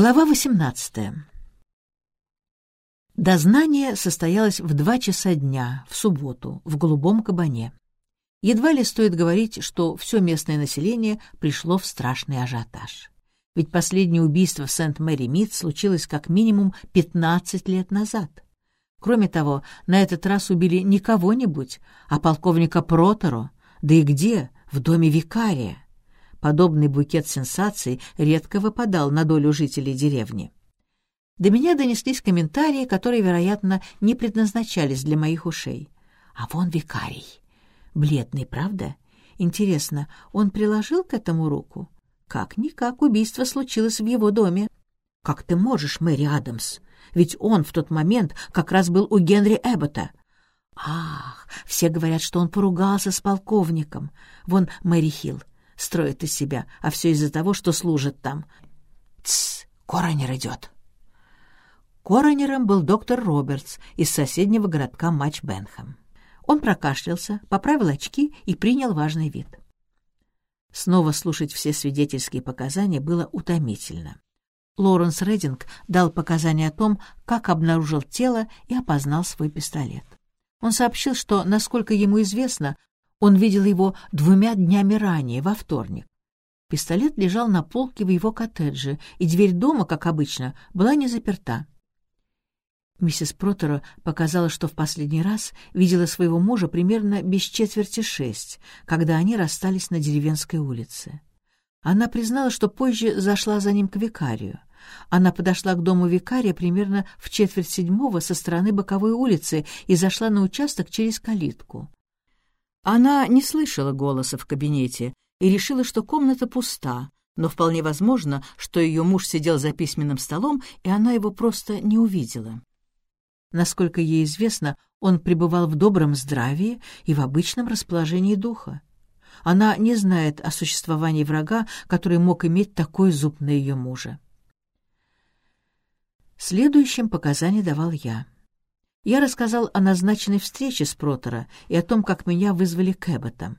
Глава 18. Дознание состоялось в два часа дня, в субботу, в Голубом кабане. Едва ли стоит говорить, что все местное население пришло в страшный ажиотаж. Ведь последнее убийство в Сент-Мэри-Мид случилось как минимум 15 лет назад. Кроме того, на этот раз убили не кого-нибудь, а полковника Проторо, да и где? В доме викария. Подобный букет сенсаций редко выпадал на долю жителей деревни. До меня донеслись комментарии, которые, вероятно, не предназначались для моих ушей. А вон викарий. Бледный, правда? Интересно, он приложил к этому руку? Как-никак убийство случилось в его доме. Как ты можешь, Мэри Адамс? Ведь он в тот момент как раз был у Генри Эббота. Ах, все говорят, что он поругался с полковником. Вон Мэри Хилл строит из себя, а все из-за того, что служит там. Тсс, коронер идет. Коронером был доктор Робертс из соседнего городка Матч-Бенхэм. Он прокашлялся, поправил очки и принял важный вид. Снова слушать все свидетельские показания было утомительно. Лоренс Рединг дал показания о том, как обнаружил тело и опознал свой пистолет. Он сообщил, что, насколько ему известно, он видел его двумя днями ранее, во вторник. Пистолет лежал на полке в его коттедже, и дверь дома, как обычно, была не заперта. Миссис Протера показала, что в последний раз видела своего мужа примерно без четверти шесть, когда они расстались на деревенской улице. Она признала, что позже зашла за ним к викарию. Она подошла к дому викария примерно в четверть седьмого со стороны боковой улицы и зашла на участок через калитку. Она не слышала голоса в кабинете и решила, что комната пуста, но вполне возможно, что ее муж сидел за письменным столом, и она его просто не увидела. Насколько ей известно, он пребывал в добром здравии и в обычном расположении духа. Она не знает о существовании врага, который мог иметь такой зуб на ее мужа. Следующим показания давал я. Я рассказал о назначенной встрече с Протера и о том, как меня вызвали к Эбботам.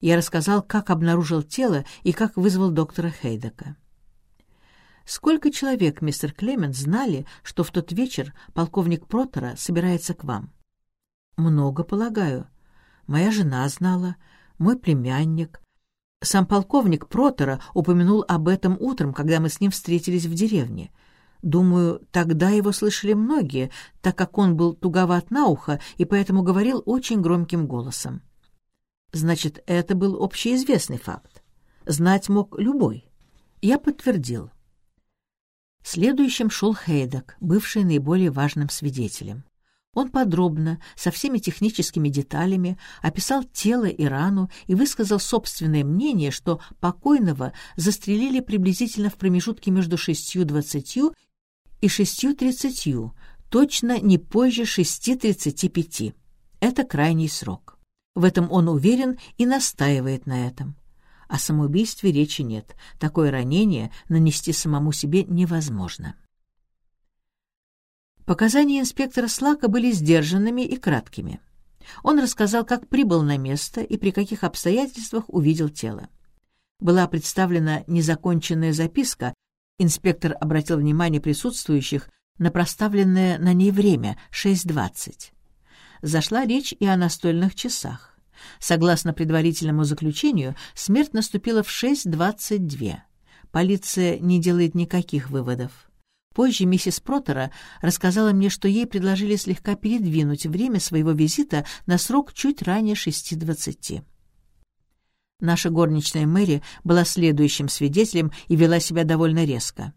Я рассказал, как обнаружил тело и как вызвал доктора Хейдека. Сколько человек, мистер Клемент, знали, что в тот вечер полковник Протера собирается к вам? Много, полагаю. Моя жена знала, мой племянник. Сам полковник Протера упомянул об этом утром, когда мы с ним встретились в деревне — Думаю, тогда его слышали многие, так как он был туговат на ухо и поэтому говорил очень громким голосом. Значит, это был общеизвестный факт. Знать мог любой. Я подтвердил. Следующим шел Хейдек, бывший наиболее важным свидетелем. Он подробно, со всеми техническими деталями, описал тело и рану и высказал собственное мнение, что покойного застрелили приблизительно в промежутке между шестью двадцатью и шестью тридцатью, точно не позже шести тридцати пяти. Это крайний срок. В этом он уверен и настаивает на этом. О самоубийстве речи нет. Такое ранение нанести самому себе невозможно. Показания инспектора Слака были сдержанными и краткими. Он рассказал, как прибыл на место и при каких обстоятельствах увидел тело. Была представлена незаконченная записка, Инспектор обратил внимание присутствующих на проставленное на ней время — 6.20. Зашла речь и о настольных часах. Согласно предварительному заключению, смерть наступила в 6.22. Полиция не делает никаких выводов. Позже миссис Протера рассказала мне, что ей предложили слегка передвинуть время своего визита на срок чуть ранее 6.20. Наша горничная Мэри была следующим свидетелем и вела себя довольно резко.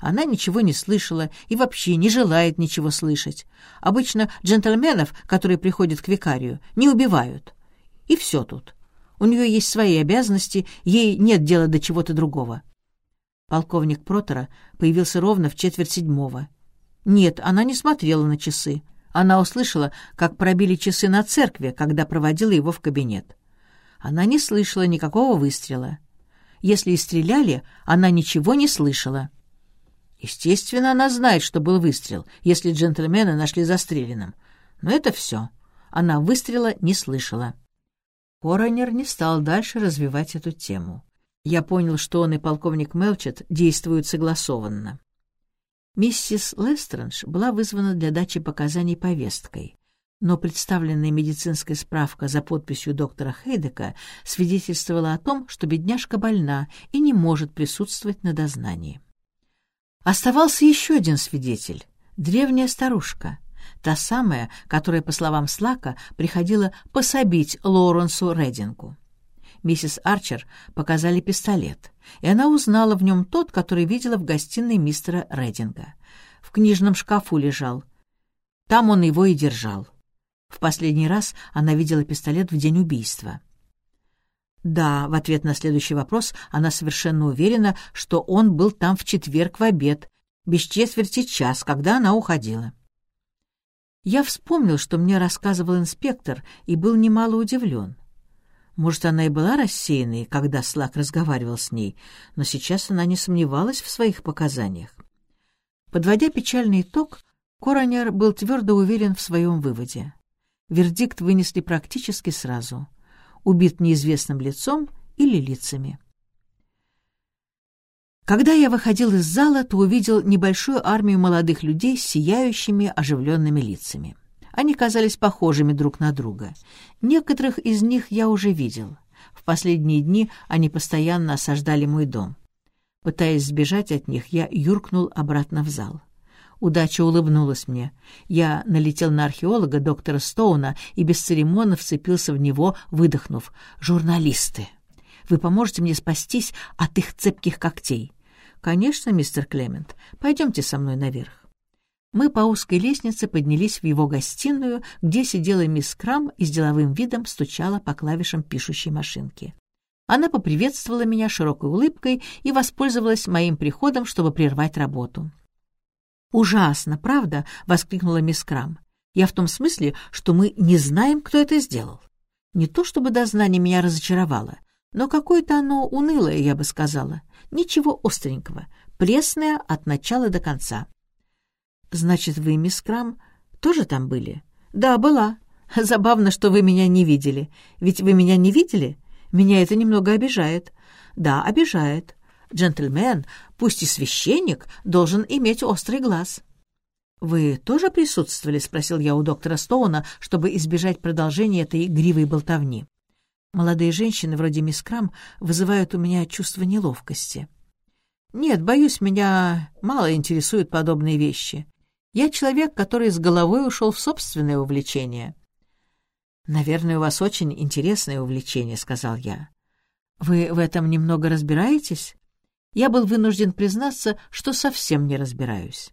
Она ничего не слышала и вообще не желает ничего слышать. Обычно джентльменов, которые приходят к викарию, не убивают. И все тут. У нее есть свои обязанности, ей нет дела до чего-то другого. Полковник Протера появился ровно в четверть седьмого. Нет, она не смотрела на часы. Она услышала, как пробили часы на церкви, когда проводила его в кабинет. Она не слышала никакого выстрела. Если и стреляли, она ничего не слышала. Естественно, она знает, что был выстрел, если джентльмена нашли застреленным. Но это все. Она выстрела не слышала. Коронер не стал дальше развивать эту тему. Я понял, что он и полковник Мелчет действуют согласованно. Миссис Лестрендж была вызвана для дачи показаний повесткой, но представленная медицинская справка за подписью доктора Хейдека свидетельствовала о том, что бедняжка больна и не может присутствовать на дознании. Оставался еще один свидетель — древняя старушка, та самая, которая, по словам Слака, приходила пособить Лоуренсу Редингу. Миссис Арчер показали пистолет, и она узнала в нем тот, который видела в гостиной мистера Рединга. В книжном шкафу лежал. Там он его и держал. В последний раз она видела пистолет в день убийства. Да, в ответ на следующий вопрос она совершенно уверена, что он был там в четверг в обед, без четверти час, когда она уходила. Я вспомнил, что мне рассказывал инспектор, и был немало удивлен. Может, она и была рассеянной, когда Слак разговаривал с ней, но сейчас она не сомневалась в своих показаниях. Подводя печальный итог, Коронер был твердо уверен в своем выводе. Вердикт вынесли практически сразу. Убит неизвестным лицом или лицами. Когда я выходил из зала, то увидел небольшую армию молодых людей с сияющими, оживленными лицами. Они казались похожими друг на друга. Некоторых из них я уже видел. В последние дни они постоянно осаждали мой дом. Пытаясь сбежать от них, я юркнул обратно в зал. Удача улыбнулась мне. Я налетел на археолога доктора Стоуна и бесцеремонно вцепился в него, выдохнув. «Журналисты! Вы поможете мне спастись от их цепких когтей?» «Конечно, мистер Клемент. Пойдемте со мной наверх». Мы по узкой лестнице поднялись в его гостиную, где сидела мисс Крам и с деловым видом стучала по клавишам пишущей машинки. Она поприветствовала меня широкой улыбкой и воспользовалась моим приходом, чтобы прервать работу. «Ужасно, правда?» — воскликнула мисс Крам. «Я в том смысле, что мы не знаем, кто это сделал. Не то чтобы дознание меня разочаровало, но какое-то оно унылое, я бы сказала. Ничего остренького, пресное от начала до конца. «Значит, вы, мисс Крам, тоже там были?» «Да, была. Забавно, что вы меня не видели. Ведь вы меня не видели? Меня это немного обижает». «Да, обижает. Джентльмен, пусть и священник, должен иметь острый глаз». «Вы тоже присутствовали?» — спросил я у доктора Стоуна, чтобы избежать продолжения этой игривой болтовни. Молодые женщины, вроде мисс Крам, вызывают у меня чувство неловкости. «Нет, боюсь, меня мало интересуют подобные вещи. Я человек, который с головой ушел в собственное увлечение». «Наверное, у вас очень интересное увлечение», — сказал я. «Вы в этом немного разбираетесь?» Я был вынужден признаться, что совсем не разбираюсь.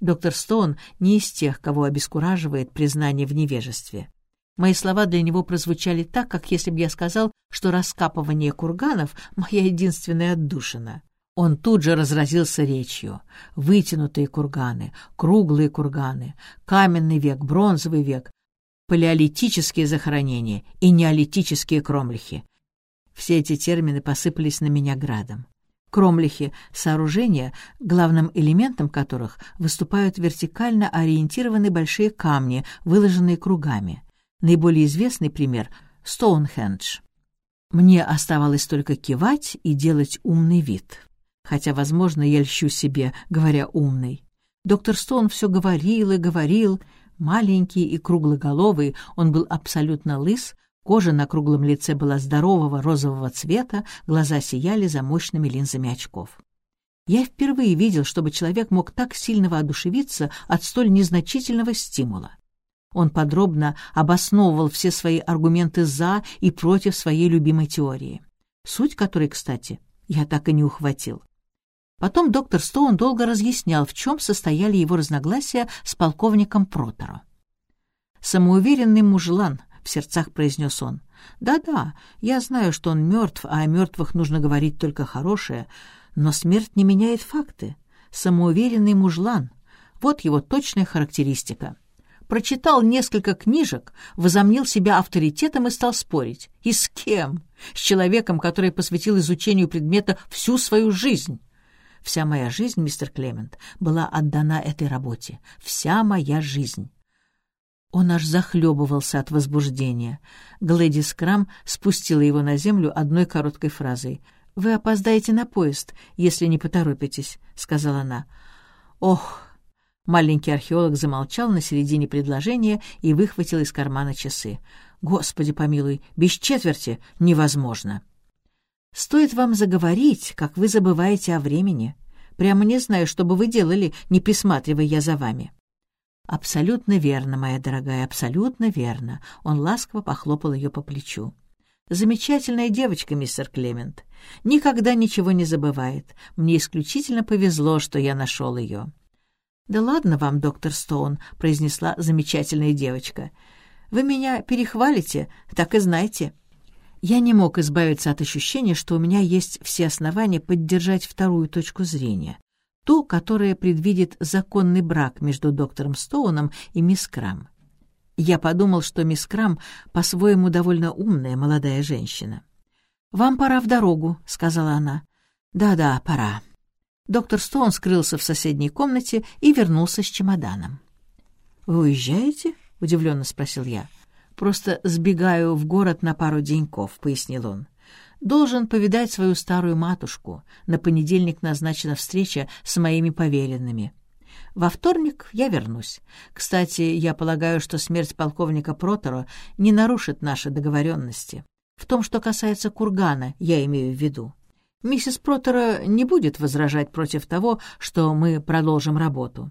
Доктор Стоун не из тех, кого обескураживает признание в невежестве. Мои слова для него прозвучали так, как если бы я сказал, что раскапывание курганов — моя единственная отдушина. Он тут же разразился речью. Вытянутые курганы, круглые курганы, каменный век, бронзовый век, палеолитические захоронения и неолитические кромлихи. Все эти термины посыпались на меня градом. Кромлихи — сооружения, главным элементом которых выступают вертикально ориентированные большие камни, выложенные кругами. Наиболее известный пример — Стоунхендж. Мне оставалось только кивать и делать умный вид хотя, возможно, я льщу себе, говоря умный. Доктор Стоун все говорил и говорил. Маленький и круглоголовый, он был абсолютно лыс, кожа на круглом лице была здорового розового цвета, глаза сияли за мощными линзами очков. Я впервые видел, чтобы человек мог так сильно воодушевиться от столь незначительного стимула. Он подробно обосновывал все свои аргументы «за» и против своей любимой теории, суть которой, кстати, я так и не ухватил. Потом доктор Стоун долго разъяснял, в чем состояли его разногласия с полковником Протеро. «Самоуверенный мужлан», — в сердцах произнес он. «Да-да, я знаю, что он мертв, а о мертвых нужно говорить только хорошее, но смерть не меняет факты. Самоуверенный мужлан — вот его точная характеристика. Прочитал несколько книжек, возомнил себя авторитетом и стал спорить. И с кем? С человеком, который посвятил изучению предмета всю свою жизнь». Вся моя жизнь, мистер Клемент, была отдана этой работе. Вся моя жизнь. Он аж захлебывался от возбуждения. Глэдис Крам спустила его на землю одной короткой фразой. «Вы опоздаете на поезд, если не поторопитесь», — сказала она. Ох! Маленький археолог замолчал на середине предложения и выхватил из кармана часы. «Господи помилуй, без четверти невозможно!» «Стоит вам заговорить, как вы забываете о времени. Прямо не знаю, что бы вы делали, не присматривая я за вами». «Абсолютно верно, моя дорогая, абсолютно верно». Он ласково похлопал ее по плечу. «Замечательная девочка, мистер Клемент. Никогда ничего не забывает. Мне исключительно повезло, что я нашел ее». «Да ладно вам, доктор Стоун», — произнесла замечательная девочка. «Вы меня перехвалите, так и знайте». Я не мог избавиться от ощущения, что у меня есть все основания поддержать вторую точку зрения ту, которая предвидит законный брак между доктором Стоуном и мисс Крам. Я подумал, что мисс Крам по-своему довольно умная молодая женщина. «Вам пора в дорогу», — сказала она. «Да-да, пора». Доктор Стоун скрылся в соседней комнате и вернулся с чемоданом. «Вы уезжаете?» — удивленно спросил я. «Просто сбегаю в город на пару деньков», — пояснил он должен повидать свою старую матушку. На понедельник назначена встреча с моими поверенными. Во вторник я вернусь. Кстати, я полагаю, что смерть полковника Протора не нарушит наши договоренности. В том, что касается кургана, я имею в виду. Миссис Протера не будет возражать против того, что мы продолжим работу.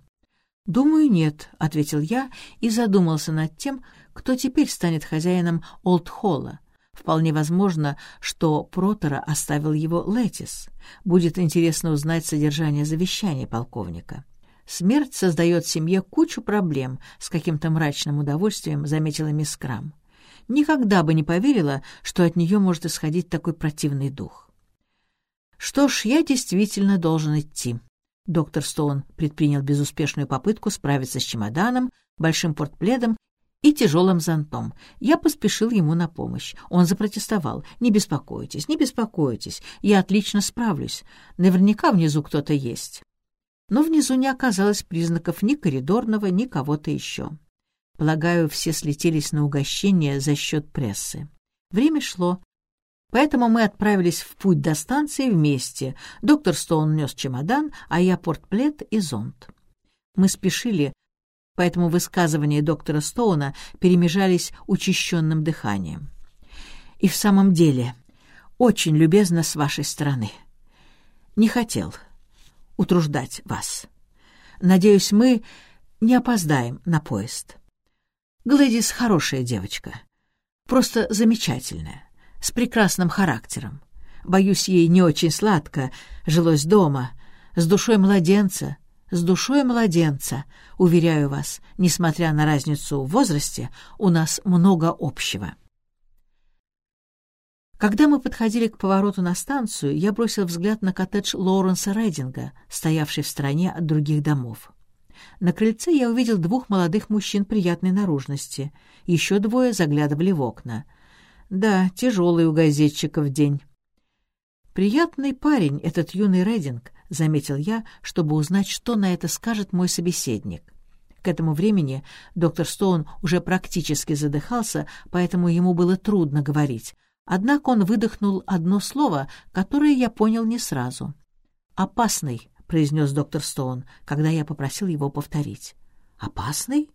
«Думаю, нет», — ответил я и задумался над тем, кто теперь станет хозяином Олд-Холла. Вполне возможно, что Протора оставил его Летис. Будет интересно узнать содержание завещания полковника. Смерть создает семье кучу проблем, с каким-то мрачным удовольствием заметила мисс Крам. Никогда бы не поверила, что от нее может исходить такой противный дух. Что ж, я действительно должен идти. Доктор Стоун предпринял безуспешную попытку справиться с чемоданом, большим портпледом и тяжелым зонтом. Я поспешил ему на помощь. Он запротестовал. «Не беспокойтесь, не беспокойтесь, я отлично справлюсь. Наверняка внизу кто-то есть». Но внизу не оказалось признаков ни коридорного, ни кого-то еще. Полагаю, все слетелись на угощение за счет прессы. Время шло, поэтому мы отправились в путь до станции вместе. Доктор Стоун нес чемодан, а я портплет и зонт. Мы спешили, поэтому высказывания доктора Стоуна перемежались учащенным дыханием. «И в самом деле, очень любезно с вашей стороны. Не хотел утруждать вас. Надеюсь, мы не опоздаем на поезд. Глэдис хорошая девочка, просто замечательная, с прекрасным характером. Боюсь, ей не очень сладко жилось дома, с душой младенца — с душой младенца. Уверяю вас, несмотря на разницу в возрасте, у нас много общего. Когда мы подходили к повороту на станцию, я бросил взгляд на коттедж Лоуренса Рейдинга, стоявший в стороне от других домов. На крыльце я увидел двух молодых мужчин приятной наружности. Еще двое заглядывали в окна. Да, тяжелый у газетчиков день. Приятный парень этот юный Рейдинг, — заметил я, чтобы узнать, что на это скажет мой собеседник. К этому времени доктор Стоун уже практически задыхался, поэтому ему было трудно говорить. Однако он выдохнул одно слово, которое я понял не сразу. «Опасный», — произнес доктор Стоун, когда я попросил его повторить. «Опасный?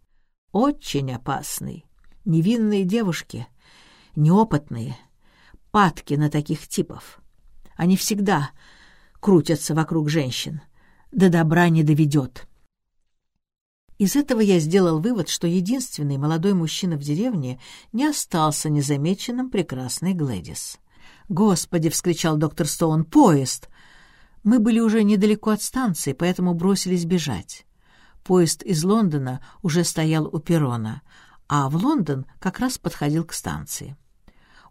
Очень опасный. Невинные девушки, неопытные, падки на таких типов. Они всегда крутятся вокруг женщин. До добра не доведет. Из этого я сделал вывод, что единственный молодой мужчина в деревне не остался незамеченным прекрасной Глэдис. «Господи!» — вскричал доктор Стоун. «Поезд!» Мы были уже недалеко от станции, поэтому бросились бежать. Поезд из Лондона уже стоял у перрона, а в Лондон как раз подходил к станции.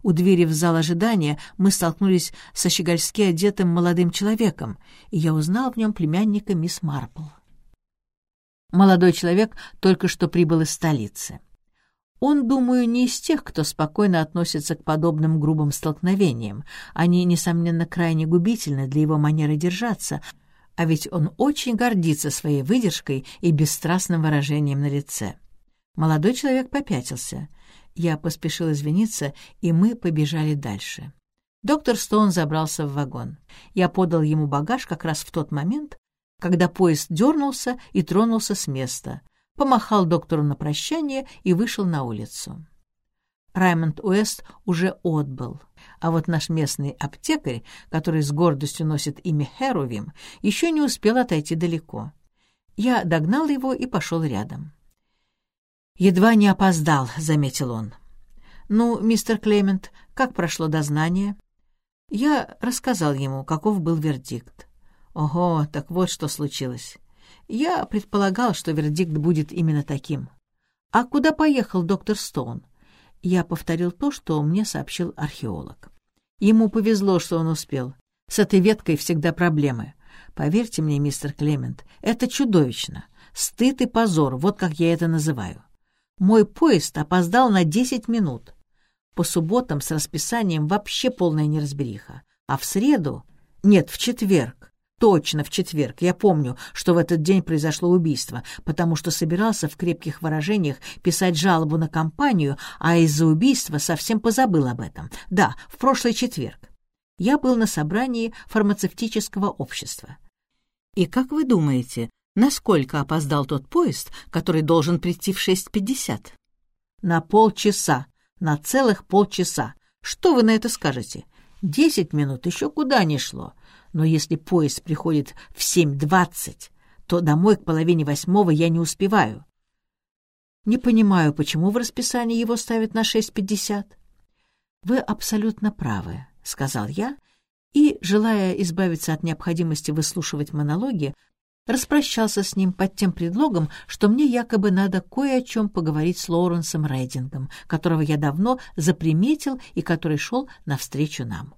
У двери в зал ожидания мы столкнулись со щегольски одетым молодым человеком, и я узнал в нем племянника мисс Марпл. Молодой человек только что прибыл из столицы. Он, думаю, не из тех, кто спокойно относится к подобным грубым столкновениям. Они, несомненно, крайне губительны для его манеры держаться, а ведь он очень гордится своей выдержкой и бесстрастным выражением на лице. Молодой человек попятился — я поспешил извиниться, и мы побежали дальше. Доктор Стоун забрался в вагон. Я подал ему багаж как раз в тот момент, когда поезд дернулся и тронулся с места, помахал доктору на прощание и вышел на улицу. Раймонд Уэст уже отбыл, а вот наш местный аптекарь, который с гордостью носит имя Херувим, еще не успел отойти далеко. Я догнал его и пошел рядом. «Едва не опоздал», — заметил он. «Ну, мистер Клемент, как прошло дознание?» Я рассказал ему, каков был вердикт. «Ого, так вот что случилось. Я предполагал, что вердикт будет именно таким. А куда поехал доктор Стоун?» Я повторил то, что мне сообщил археолог. Ему повезло, что он успел. С этой веткой всегда проблемы. Поверьте мне, мистер Клемент, это чудовищно. Стыд и позор, вот как я это называю. Мой поезд опоздал на десять минут. По субботам с расписанием вообще полная неразбериха. А в среду... Нет, в четверг. Точно в четверг. Я помню, что в этот день произошло убийство, потому что собирался в крепких выражениях писать жалобу на компанию, а из-за убийства совсем позабыл об этом. Да, в прошлый четверг. Я был на собрании фармацевтического общества. И как вы думаете, Насколько опоздал тот поезд, который должен прийти в 6.50? На полчаса, на целых полчаса. Что вы на это скажете? Десять минут еще куда ни шло. Но если поезд приходит в 7.20, то домой к половине восьмого я не успеваю. Не понимаю, почему в расписании его ставят на 6.50. Вы абсолютно правы, — сказал я, и, желая избавиться от необходимости выслушивать монологи, распрощался с ним под тем предлогом, что мне якобы надо кое о чем поговорить с Лоуренсом Рейдингом, которого я давно заприметил и который шел навстречу нам.